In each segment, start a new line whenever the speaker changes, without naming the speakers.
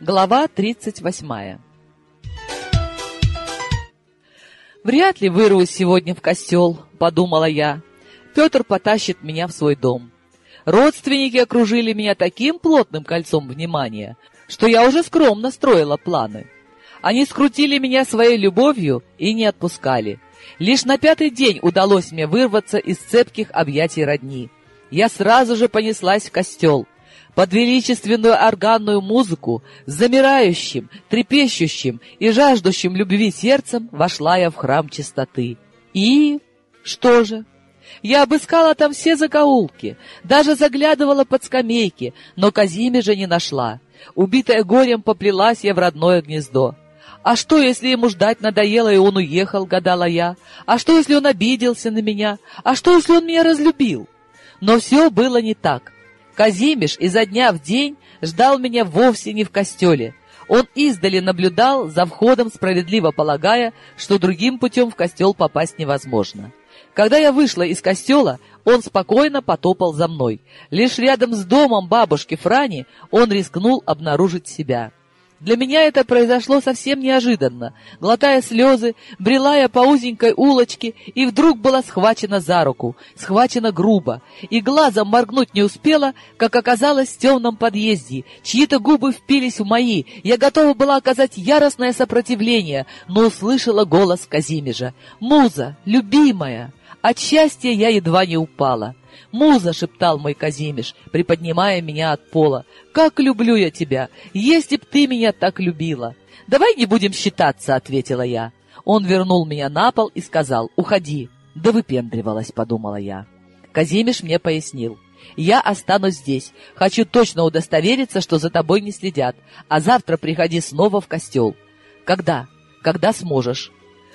Глава 38 «Вряд ли вырвусь сегодня в костел», — подумала я. Петр потащит меня в свой дом. Родственники окружили меня таким плотным кольцом внимания, что я уже скромно строила планы. Они скрутили меня своей любовью и не отпускали. Лишь на пятый день удалось мне вырваться из цепких объятий родни. Я сразу же понеслась в костел. Под величественную органную музыку, замирающим, трепещущим и жаждущим любви сердцем вошла я в храм чистоты. И... что же? Я обыскала там все закоулки, даже заглядывала под скамейки, но Казимежа не нашла. Убитая горем поплелась я в родное гнездо. А что, если ему ждать надоело, и он уехал, гадала я? А что, если он обиделся на меня? А что, если он меня разлюбил? Но все было не так. Казимиш изо дня в день ждал меня вовсе не в костеле. Он издали наблюдал за входом, справедливо полагая, что другим путем в костел попасть невозможно. Когда я вышла из костела, он спокойно потопал за мной. Лишь рядом с домом бабушки Франи он рискнул обнаружить себя. Для меня это произошло совсем неожиданно. Глотая слезы, брела я по узенькой улочке и вдруг была схвачена за руку, схвачена грубо, и глазом моргнуть не успела, как оказалось в темном подъезде. Чьи-то губы впились в мои, я готова была оказать яростное сопротивление, но услышала голос Казимежа. «Муза, любимая!» От счастья я едва не упала. «Муза!» — шептал мой Казимиш, приподнимая меня от пола. «Как люблю я тебя! Если б ты меня так любила!» «Давай не будем считаться!» — ответила я. Он вернул меня на пол и сказал «Уходи!» «Да выпендривалась!» — подумала я. Казимиш мне пояснил. «Я останусь здесь. Хочу точно удостовериться, что за тобой не следят. А завтра приходи снова в костел». «Когда?» «Когда сможешь».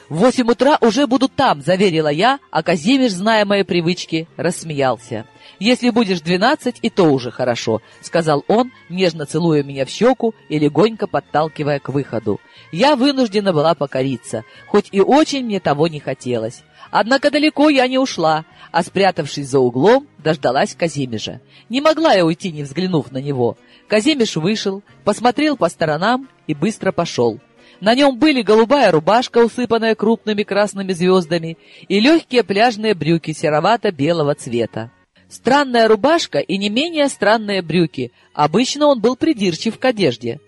«В восемь утра уже буду там», — заверила я, а Казимир, зная мои привычки, рассмеялся. «Если будешь двенадцать, и то уже хорошо», — сказал он, нежно целуя меня в щеку и легонько подталкивая к выходу. Я вынуждена была покориться, хоть и очень мне того не хотелось. Однако далеко я не ушла, а, спрятавшись за углом, дождалась Казимежа. Не могла я уйти, не взглянув на него. Казимеш вышел, посмотрел по сторонам и быстро пошел. На нем были голубая рубашка, усыпанная крупными красными звездами, и легкие пляжные брюки серовато-белого цвета. Странная рубашка и не менее странные брюки. Обычно он был придирчив к одежде.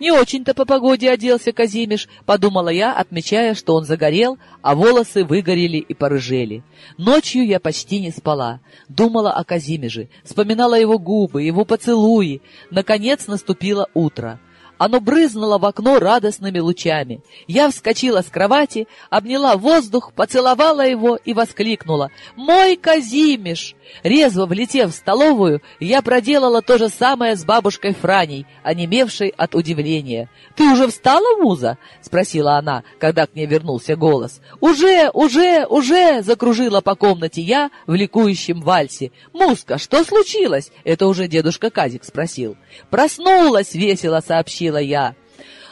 Не очень-то по погоде оделся Казимиш, подумала я, отмечая, что он загорел, а волосы выгорели и порыжели. Ночью я почти не спала. Думала о Казимиже, вспоминала его губы, его поцелуи. Наконец наступило утро. Оно брызнуло в окно радостными лучами. Я вскочила с кровати, обняла воздух, поцеловала его и воскликнула «Мой Казимиш!». Резво влетев в столовую, я проделала то же самое с бабушкой Франей, онемевшей от удивления. «Ты уже встала, Муза?» — спросила она, когда к ней вернулся голос. «Уже, уже, уже!» — закружила по комнате я в ликующем вальсе. «Музка, что случилось?» — это уже дедушка Казик спросил. «Проснулась!» — весело сообщила спросила я.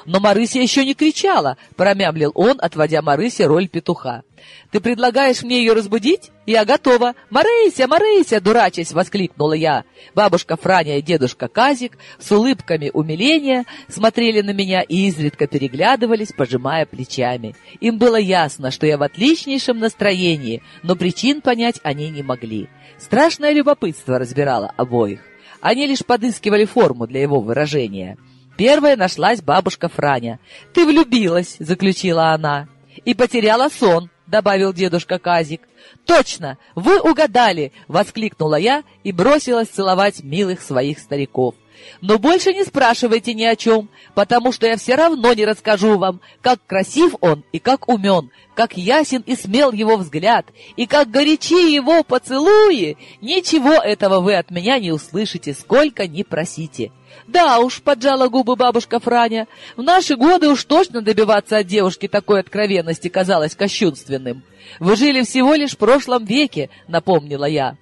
Но Марыся еще не кричала, промямлил он, отводя Марысе роль петуха. «Ты предлагаешь мне ее разбудить? Я готова! Марыся, Марыся!» — дурачась воскликнула я. Бабушка Франя и дедушка Казик с улыбками умиления смотрели на меня и изредка переглядывались, пожимая плечами. Им было ясно, что я в отличнейшем настроении, но причин понять они не могли. Страшное любопытство разбирало обоих. Они лишь подыскивали форму для его выражения — Первая нашлась бабушка Франя. «Ты влюбилась», — заключила она. «И потеряла сон», — добавил дедушка Казик. «Точно! Вы угадали!» — воскликнула я и бросилась целовать милых своих стариков. Но больше не спрашивайте ни о чем, потому что я все равно не расскажу вам, как красив он и как умен, как ясен и смел его взгляд, и как горячи его поцелуи. Ничего этого вы от меня не услышите, сколько ни просите. Да уж, поджала губы бабушка Франя, в наши годы уж точно добиваться от девушки такой откровенности казалось кощунственным. Вы жили всего лишь в прошлом веке, напомнила я.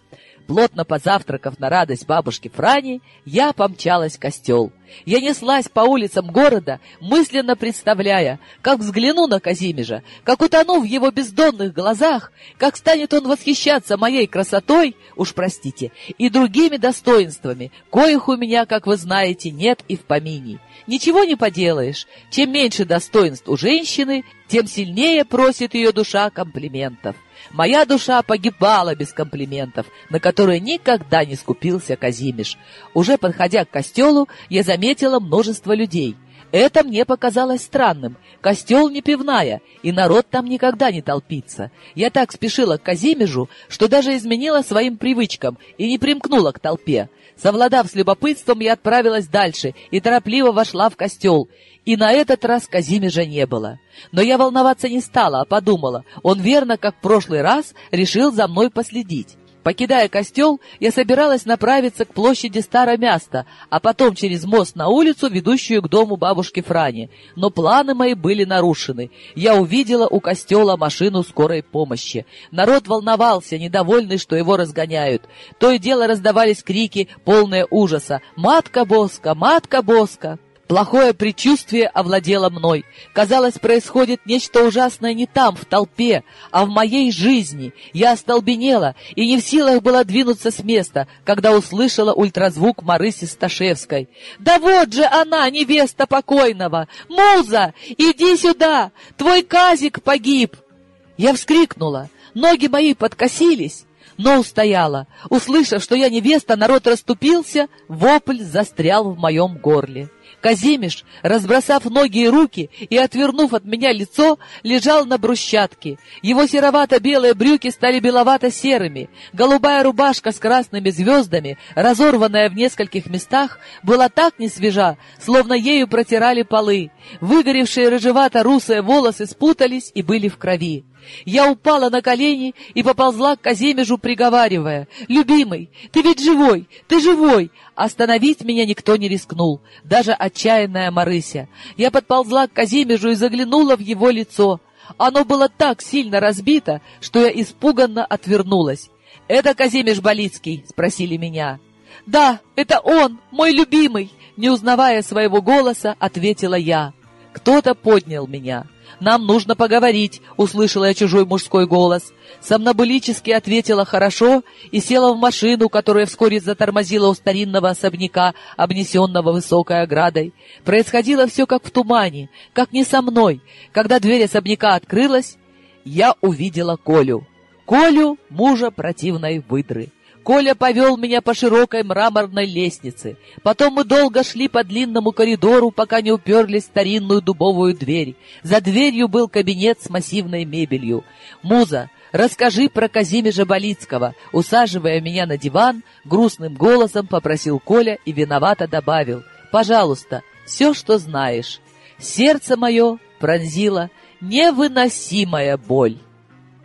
Плотно позавтракав на радость бабушки Франи, я помчалась в костел. Я неслась по улицам города, мысленно представляя, как взгляну на Казимежа, как утону в его бездонных глазах, как станет он восхищаться моей красотой, уж простите, и другими достоинствами, коих у меня, как вы знаете, нет и в помине. Ничего не поделаешь, чем меньше достоинств у женщины, тем сильнее просит ее душа комплиментов. Моя душа погибала без комплиментов, на которые никогда не скупился Казимиш. Уже подходя к костелу, я заметила множество людей. Это мне показалось странным. Костел не пивная, и народ там никогда не толпится. Я так спешила к Казимежу, что даже изменила своим привычкам и не примкнула к толпе. Совладав с любопытством, я отправилась дальше и торопливо вошла в костел. И на этот раз Казимежа не было. Но я волноваться не стала, а подумала, он верно, как в прошлый раз, решил за мной последить. Покидая костел, я собиралась направиться к площади Старомяста, а потом через мост на улицу, ведущую к дому бабушки Франи. Но планы мои были нарушены. Я увидела у костела машину скорой помощи. Народ волновался, недовольный, что его разгоняют. То и дело раздавались крики, полные ужаса. «Матка Боска! Матка Боска!» Плохое предчувствие овладело мной. Казалось, происходит нечто ужасное не там, в толпе, а в моей жизни. Я остолбенела и не в силах была двинуться с места, когда услышала ультразвук Марыси Сташевской. «Да вот же она, невеста покойного! Муза, иди сюда! Твой казик погиб!» Я вскрикнула. Ноги мои подкосились но устояла. Услышав, что я невеста, народ расступился, вопль застрял в моем горле. Казимиш, разбросав ноги и руки и отвернув от меня лицо, лежал на брусчатке. Его серовато-белые брюки стали беловато-серыми. Голубая рубашка с красными звездами, разорванная в нескольких местах, была так несвежа, словно ею протирали полы. Выгоревшие рыжевато-русые волосы спутались и были в крови. Я упала на колени и поползла к Казимежу, приговаривая, «Любимый, ты ведь живой, ты живой!» Остановить меня никто не рискнул, даже отчаянная Марыся. Я подползла к Казимежу и заглянула в его лицо. Оно было так сильно разбито, что я испуганно отвернулась. «Это Казимеш Болицкий?» — спросили меня. «Да, это он, мой любимый!» Не узнавая своего голоса, ответила я. Кто-то поднял меня. «Нам нужно поговорить», — услышала я чужой мужской голос. Сомнобулически ответила «хорошо» и села в машину, которая вскоре затормозила у старинного особняка, обнесенного высокой оградой. Происходило все как в тумане, как не со мной. Когда дверь особняка открылась, я увидела Колю. Колю, мужа противной выдры. Коля повел меня по широкой мраморной лестнице. Потом мы долго шли по длинному коридору, пока не уперлись в старинную дубовую дверь. За дверью был кабинет с массивной мебелью. «Муза, расскажи про Казимежа Болицкого», усаживая меня на диван, грустным голосом попросил Коля и виновато добавил. «Пожалуйста, все, что знаешь». Сердце мое пронзило невыносимая боль.